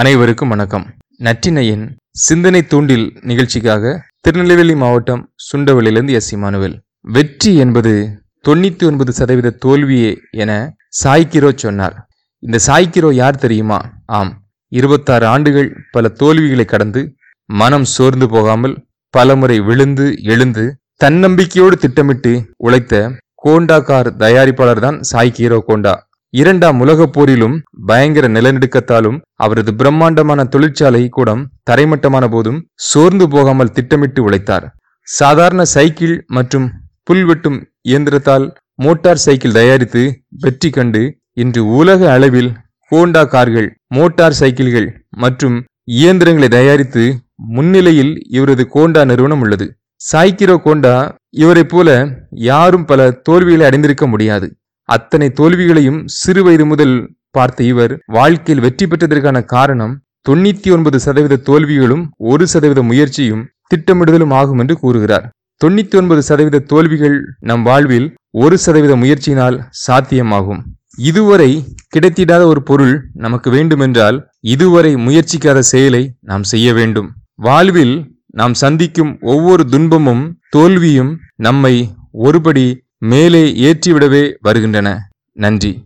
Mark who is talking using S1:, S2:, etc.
S1: அனைவருக்கும் வணக்கம். நற்றினையின் சிந்தனை தூண்டில் நிகழ்ச்சிக்காக திருநெல்வேலி மாவட்டம் சுண்டவளிலிருந்து எஸ். இமானுவேல் வெற்றி என்பது தொண்ணூத்தி ஒன்பது சதவீத தோல்வியே என சாய்கிரோ சொன்னார். இந்த சாய்கிரோ யார் தெரியுமா? ஆம் இருபத்தாறு ஆண்டுகள் பல தோல்விகளை கடந்து மனம் சோர்ந்து போகாமல் பலமுறை விழுந்து எழுந்து தன்னம்பிக்கையோடு திட்டமிட்டு உழைத்த கோண்டா கார் தயாரிப்பாளர் தான் சாய்கிரோ கோண்டா. இரண்டாம் உலகப் போரிலும் பயங்கர நிலநடுக்கத்தாலும் அவரது பிரம்மாண்டமான தொழிற்சாலை கூடம் தரைமட்டமான போதும் சோர்ந்து போகாமல் திட்டமிட்டு உழைத்தார். சாதாரண சைக்கிள் மற்றும் புல் வெட்டும் இயந்திரத்தால் மோட்டார் சைக்கிள் தயாரித்து வெற்றி கண்டு இன்று உலக அளவில் ஹோண்டா கார்கள் மோட்டார் சைக்கிள்கள் மற்றும் இயந்திரங்களை தயாரித்து முன்னிலையில் இவரது கோண்டா நிறுவனம் உள்ளது. சாய்கிரோ கோண்டா இவரைப் போல யாரும் பல தோல்விகளை அடைந்திருக்க முடியாது. அத்தனை தோல்விகளையும் சிறு வயது முதல் பார்த்த இவர் வாழ்க்கையில் வெற்றி பெற்றதற்கான காரணம் தொண்ணூத்தி ஒன்பது சதவீத தோல்விகளும் ஒரு சதவீத முயற்சியும் திட்டமிடுதலும் ஆகும் என்று கூறுகிறார். தொண்ணூத்தி ஒன்பது சதவீத தோல்விகள் நம் வாழ்வில் ஒரு சதவீத முயற்சியினால் சாத்தியமாகும். இதுவரை கிடைத்திடாத ஒரு பொருள் நமக்கு வேண்டுமென்றால் இதுவரை முயற்சிக்காத செயலை நாம் செய்ய வேண்டும். வாழ்வில் நாம் சந்திக்கும் ஒவ்வொரு துன்பமும் தோல்வியும் நம்மை ஒருபடி மேலே ஏற்றிவிடவே வருகின்றன. நன்றி.